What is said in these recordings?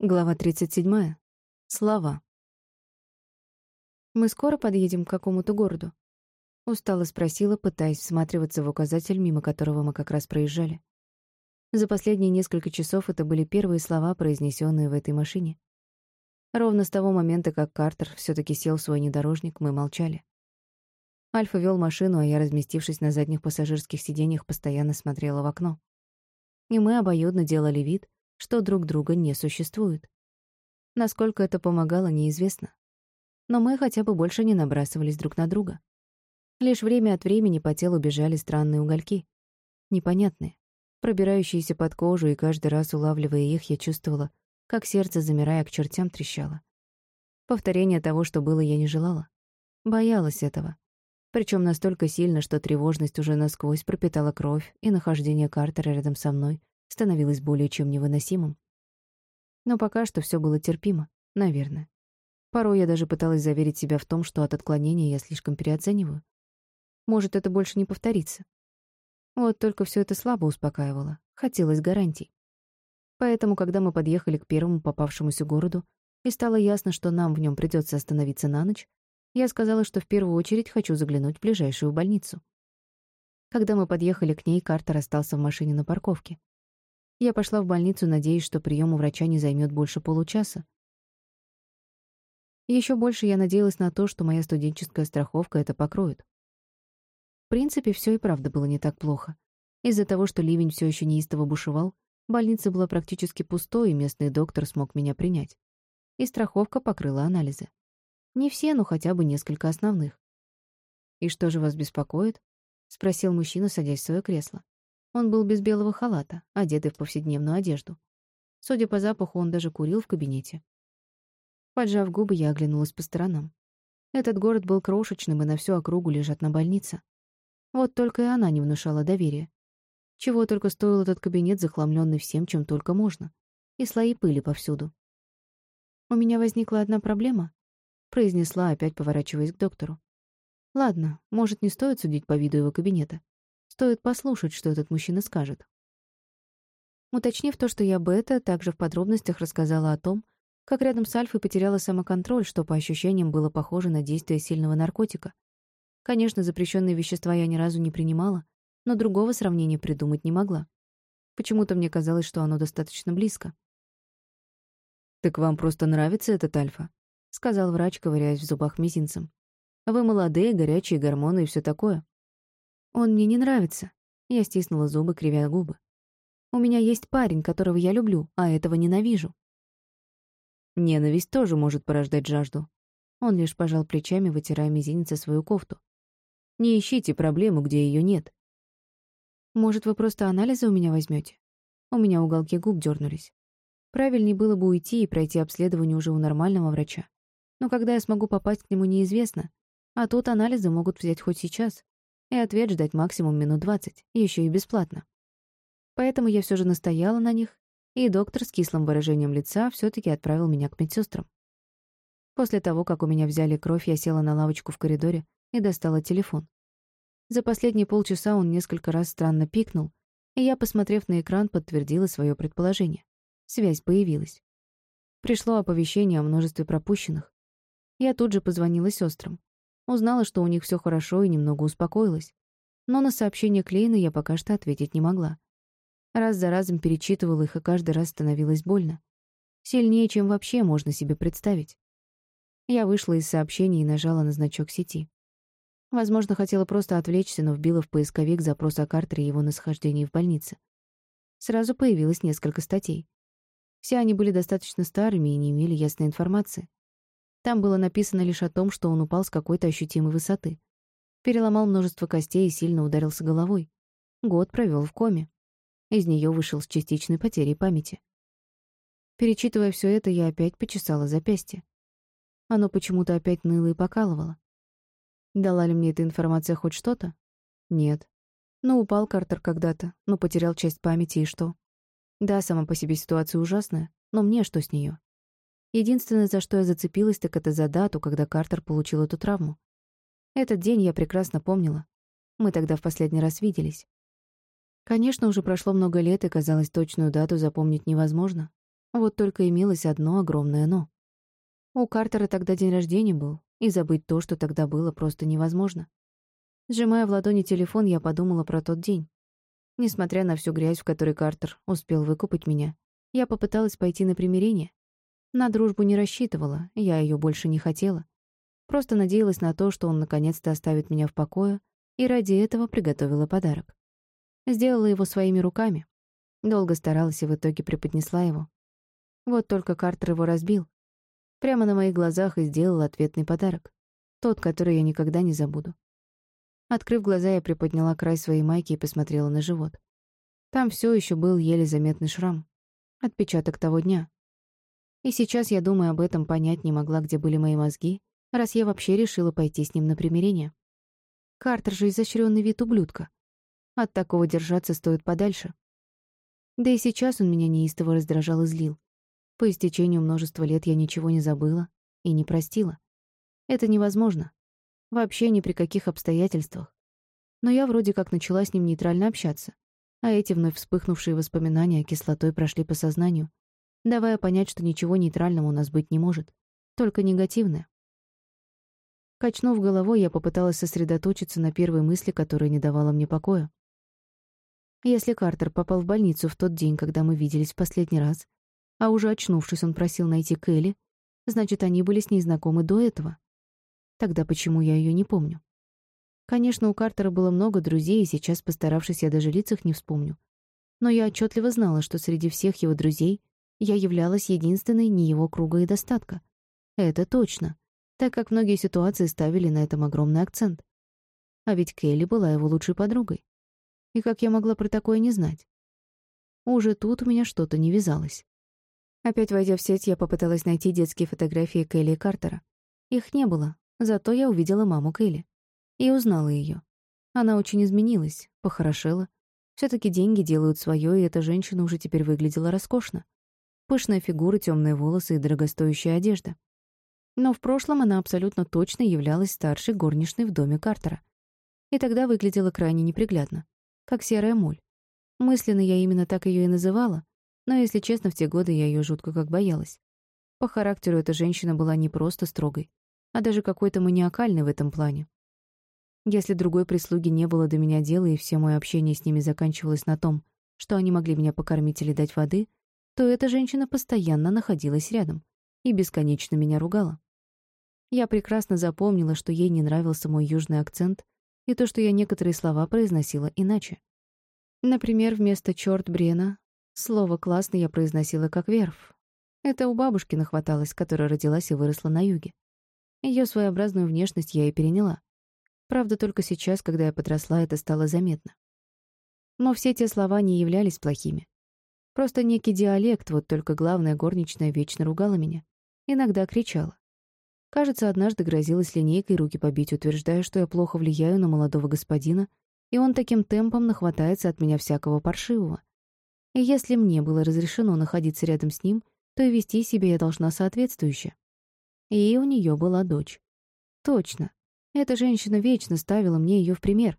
Глава 37. Слова. «Мы скоро подъедем к какому-то городу?» Устало спросила, пытаясь всматриваться в указатель, мимо которого мы как раз проезжали. За последние несколько часов это были первые слова, произнесенные в этой машине. Ровно с того момента, как Картер все таки сел в свой внедорожник, мы молчали. Альфа вел машину, а я, разместившись на задних пассажирских сиденьях, постоянно смотрела в окно. И мы обоюдно делали вид, что друг друга не существует. Насколько это помогало, неизвестно. Но мы хотя бы больше не набрасывались друг на друга. Лишь время от времени по телу бежали странные угольки. Непонятные, пробирающиеся под кожу, и каждый раз, улавливая их, я чувствовала, как сердце, замирая к чертям, трещало. Повторение того, что было, я не желала. Боялась этого. Причем настолько сильно, что тревожность уже насквозь пропитала кровь, и нахождение Картера рядом со мной становилось более чем невыносимым. Но пока что все было терпимо, наверное. Порой я даже пыталась заверить себя в том, что от отклонения я слишком переоцениваю. Может, это больше не повторится. Вот только все это слабо успокаивало. Хотелось гарантий. Поэтому, когда мы подъехали к первому попавшемуся городу, и стало ясно, что нам в нем придется остановиться на ночь, я сказала, что в первую очередь хочу заглянуть в ближайшую больницу. Когда мы подъехали к ней, Картер остался в машине на парковке. Я пошла в больницу, надеясь, что прием у врача не займет больше получаса. Еще больше я надеялась на то, что моя студенческая страховка это покроет. В принципе, все и правда было не так плохо. Из-за того, что ливень все еще неистово бушевал, больница была практически пустой, и местный доктор смог меня принять. И страховка покрыла анализы. Не все, но хотя бы несколько основных. «И что же вас беспокоит?» — спросил мужчина, садясь в свое кресло. Он был без белого халата, одетый в повседневную одежду. Судя по запаху, он даже курил в кабинете. Поджав губы, я оглянулась по сторонам. Этот город был крошечным, и на всю округу лежат на больнице. Вот только и она не внушала доверия. Чего только стоил этот кабинет, захламленный всем, чем только можно. И слои пыли повсюду. «У меня возникла одна проблема», — произнесла, опять поворачиваясь к доктору. «Ладно, может, не стоит судить по виду его кабинета. Стоит послушать, что этот мужчина скажет. Уточнив то, что я бета, также в подробностях рассказала о том, как рядом с Альфой потеряла самоконтроль, что по ощущениям было похоже на действие сильного наркотика. Конечно, запрещенные вещества я ни разу не принимала, но другого сравнения придумать не могла. Почему-то мне казалось, что оно достаточно близко. «Так вам просто нравится этот Альфа?» — сказал врач, ковыряясь в зубах мизинцем. «Вы молодые, горячие гормоны и все такое. «Он мне не нравится». Я стиснула зубы, кривя губы. «У меня есть парень, которого я люблю, а этого ненавижу». Ненависть тоже может порождать жажду. Он лишь пожал плечами, вытирая мизинец свою кофту. Не ищите проблему, где ее нет. Может, вы просто анализы у меня возьмете? У меня уголки губ дернулись. Правильнее было бы уйти и пройти обследование уже у нормального врача. Но когда я смогу попасть к нему, неизвестно. А тут анализы могут взять хоть сейчас и ответ ждать максимум минут двадцать, еще и бесплатно. Поэтому я все же настояла на них, и доктор с кислым выражением лица все таки отправил меня к медсестрам. После того, как у меня взяли кровь, я села на лавочку в коридоре и достала телефон. За последние полчаса он несколько раз странно пикнул, и я, посмотрев на экран, подтвердила свое предположение. Связь появилась. Пришло оповещение о множестве пропущенных. Я тут же позвонила сестрам. Узнала, что у них все хорошо и немного успокоилась. Но на сообщение Клейна я пока что ответить не могла. Раз за разом перечитывала их, и каждый раз становилось больно. Сильнее, чем вообще можно себе представить. Я вышла из сообщений и нажала на значок сети. Возможно, хотела просто отвлечься, но вбила в поисковик запрос о Картере и его нахождении в больнице. Сразу появилось несколько статей. Все они были достаточно старыми и не имели ясной информации. Там было написано лишь о том, что он упал с какой-то ощутимой высоты. Переломал множество костей и сильно ударился головой. Год провел в коме. Из нее вышел с частичной потерей памяти. Перечитывая все это, я опять почесала запястье. Оно почему-то опять ныло и покалывало. Дала ли мне эта информация хоть что-то? Нет. Ну, упал Картер когда-то, но потерял часть памяти, и что? Да, сама по себе ситуация ужасная, но мне что с нее? Единственное, за что я зацепилась, так это за дату, когда Картер получил эту травму. Этот день я прекрасно помнила. Мы тогда в последний раз виделись. Конечно, уже прошло много лет, и, казалось, точную дату запомнить невозможно. Вот только имелось одно огромное «но». У Картера тогда день рождения был, и забыть то, что тогда было, просто невозможно. Сжимая в ладони телефон, я подумала про тот день. Несмотря на всю грязь, в которой Картер успел выкупать меня, я попыталась пойти на примирение. На дружбу не рассчитывала, я ее больше не хотела. Просто надеялась на то, что он наконец-то оставит меня в покое, и ради этого приготовила подарок. Сделала его своими руками. Долго старалась и в итоге преподнесла его. Вот только Картер его разбил. Прямо на моих глазах и сделал ответный подарок. Тот, который я никогда не забуду. Открыв глаза, я приподняла край своей майки и посмотрела на живот. Там все еще был еле заметный шрам. Отпечаток того дня. И сейчас я, думаю об этом, понять не могла, где были мои мозги, раз я вообще решила пойти с ним на примирение. Картер же изощренный вид ублюдка. От такого держаться стоит подальше. Да и сейчас он меня неистово раздражал и злил. По истечению множества лет я ничего не забыла и не простила. Это невозможно. Вообще ни при каких обстоятельствах. Но я вроде как начала с ним нейтрально общаться, а эти вновь вспыхнувшие воспоминания кислотой прошли по сознанию, давая понять, что ничего нейтрального у нас быть не может, только негативное. Качнув головой, я попыталась сосредоточиться на первой мысли, которая не давала мне покоя. Если Картер попал в больницу в тот день, когда мы виделись в последний раз, а уже очнувшись, он просил найти Келли, значит, они были с ней знакомы до этого. Тогда почему я ее не помню? Конечно, у Картера было много друзей, и сейчас, постаравшись, я даже лиц их не вспомню. Но я отчетливо знала, что среди всех его друзей я являлась единственной не его круга и достатка. Это точно, так как многие ситуации ставили на этом огромный акцент. А ведь Келли была его лучшей подругой. И как я могла про такое не знать? Уже тут у меня что-то не вязалось. Опять войдя в сеть, я попыталась найти детские фотографии Келли и Картера. Их не было, Зато я увидела маму Келли и узнала ее. Она очень изменилась, похорошела. все таки деньги делают свое, и эта женщина уже теперь выглядела роскошно. Пышная фигура, темные волосы и дорогостоящая одежда. Но в прошлом она абсолютно точно являлась старшей горничной в доме Картера. И тогда выглядела крайне неприглядно, как серая моль. Мысленно я именно так ее и называла, но, если честно, в те годы я ее жутко как боялась. По характеру эта женщина была не просто строгой, а даже какой-то маниакальный в этом плане. Если другой прислуги не было до меня дела, и все мое общение с ними заканчивалось на том, что они могли меня покормить или дать воды, то эта женщина постоянно находилась рядом и бесконечно меня ругала. Я прекрасно запомнила, что ей не нравился мой южный акцент и то, что я некоторые слова произносила иначе. Например, вместо «чёрт Брена» слово «классный» я произносила как «верф». Это у бабушки нахваталось, которая родилась и выросла на юге. Ее своеобразную внешность я и переняла. Правда, только сейчас, когда я подросла, это стало заметно. Но все те слова не являлись плохими. Просто некий диалект, вот только главная горничная вечно ругала меня. Иногда кричала. Кажется, однажды грозилась линейкой руки побить, утверждая, что я плохо влияю на молодого господина, и он таким темпом нахватается от меня всякого паршивого. И если мне было разрешено находиться рядом с ним, то и вести себя я должна соответствующе. И у нее была дочь. Точно. Эта женщина вечно ставила мне ее в пример.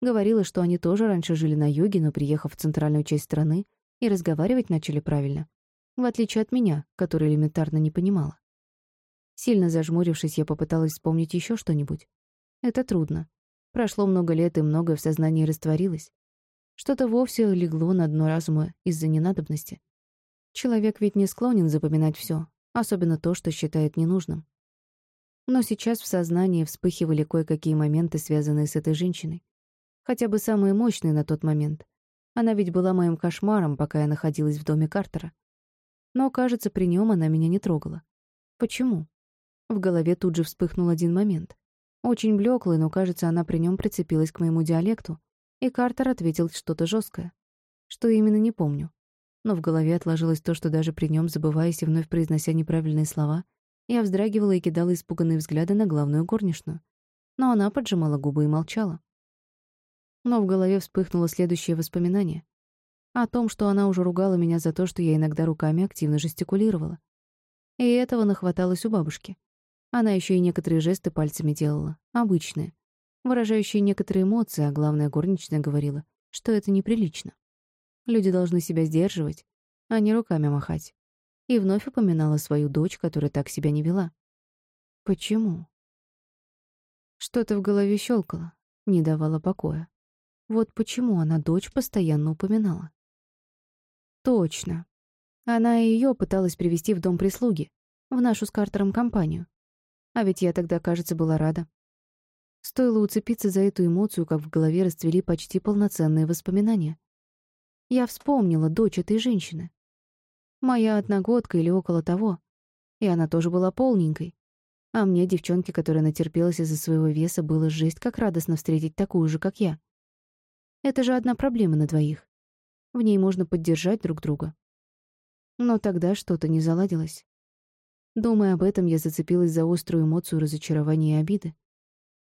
Говорила, что они тоже раньше жили на юге, но, приехав в центральную часть страны, и разговаривать начали правильно. В отличие от меня, которая элементарно не понимала. Сильно зажмурившись, я попыталась вспомнить еще что-нибудь. Это трудно. Прошло много лет, и многое в сознании растворилось. Что-то вовсе легло на дно разума из-за ненадобности. Человек ведь не склонен запоминать все, особенно то, что считает ненужным. Но сейчас в сознании вспыхивали кое-какие моменты, связанные с этой женщиной. Хотя бы самые мощные на тот момент. Она ведь была моим кошмаром, пока я находилась в доме Картера. Но, кажется, при нем она меня не трогала. Почему? В голове тут же вспыхнул один момент. Очень блеклый, но, кажется, она при нем прицепилась к моему диалекту, и Картер ответил что-то жесткое. Что именно, не помню но в голове отложилось то, что даже при нем, забываясь и вновь произнося неправильные слова, я вздрагивала и кидала испуганные взгляды на главную горничную. Но она поджимала губы и молчала. Но в голове вспыхнуло следующее воспоминание. О том, что она уже ругала меня за то, что я иногда руками активно жестикулировала. И этого нахваталось у бабушки. Она еще и некоторые жесты пальцами делала, обычные, выражающие некоторые эмоции, а главная горничная говорила, что это неприлично. Люди должны себя сдерживать, а не руками махать. и вновь упоминала свою дочь, которая так себя не вела. Почему? Что-то в голове щелкало, не давало покоя. Вот почему она дочь постоянно упоминала. Точно. Она и ее пыталась привести в дом прислуги, в нашу с Картером компанию. А ведь я тогда, кажется, была рада. Стоило уцепиться за эту эмоцию, как в голове расцвели почти полноценные воспоминания. Я вспомнила дочь этой женщины. Моя одногодка или около того. И она тоже была полненькой. А мне, девчонке, которая натерпелась из-за своего веса, было жесть как радостно встретить такую же, как я. Это же одна проблема на двоих. В ней можно поддержать друг друга. Но тогда что-то не заладилось. Думая об этом, я зацепилась за острую эмоцию разочарования и обиды.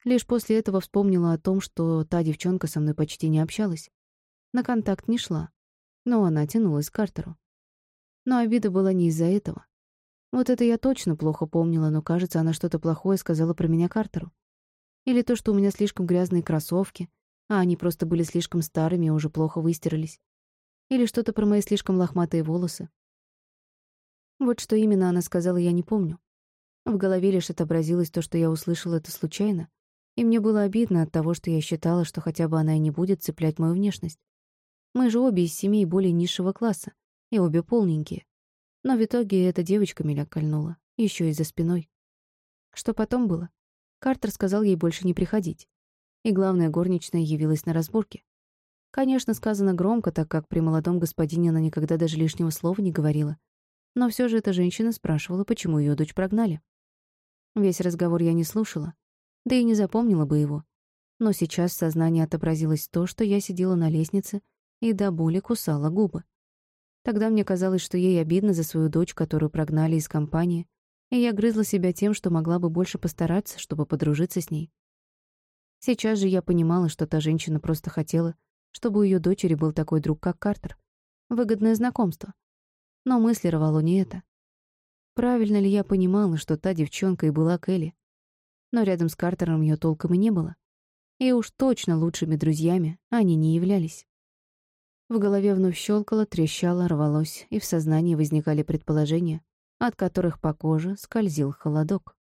Лишь после этого вспомнила о том, что та девчонка со мной почти не общалась. На контакт не шла, но она тянулась к Картеру. Но обида была не из-за этого. Вот это я точно плохо помнила, но, кажется, она что-то плохое сказала про меня Картеру. Или то, что у меня слишком грязные кроссовки, а они просто были слишком старыми и уже плохо выстирались. Или что-то про мои слишком лохматые волосы. Вот что именно она сказала, я не помню. В голове лишь отобразилось то, что я услышала это случайно, и мне было обидно от того, что я считала, что хотя бы она и не будет цеплять мою внешность. Мы же обе из семей более низшего класса, и обе полненькие. Но в итоге эта девочка меня кольнула, еще и за спиной. Что потом было? Картер сказал ей больше не приходить. И главная горничная явилась на разборке. Конечно, сказано громко, так как при молодом господине она никогда даже лишнего слова не говорила. Но все же эта женщина спрашивала, почему ее дочь прогнали. Весь разговор я не слушала, да и не запомнила бы его. Но сейчас в сознании отобразилось то, что я сидела на лестнице и до боли кусала губы. Тогда мне казалось, что ей обидно за свою дочь, которую прогнали из компании, и я грызла себя тем, что могла бы больше постараться, чтобы подружиться с ней. Сейчас же я понимала, что та женщина просто хотела, чтобы у ее дочери был такой друг, как Картер. Выгодное знакомство. Но мысли рвало не это. Правильно ли я понимала, что та девчонка и была Келли, но рядом с Картером ее толком и не было. И уж точно лучшими друзьями они не являлись. В голове вновь щелкало, трещало, рвалось, и в сознании возникали предположения, от которых по коже скользил холодок.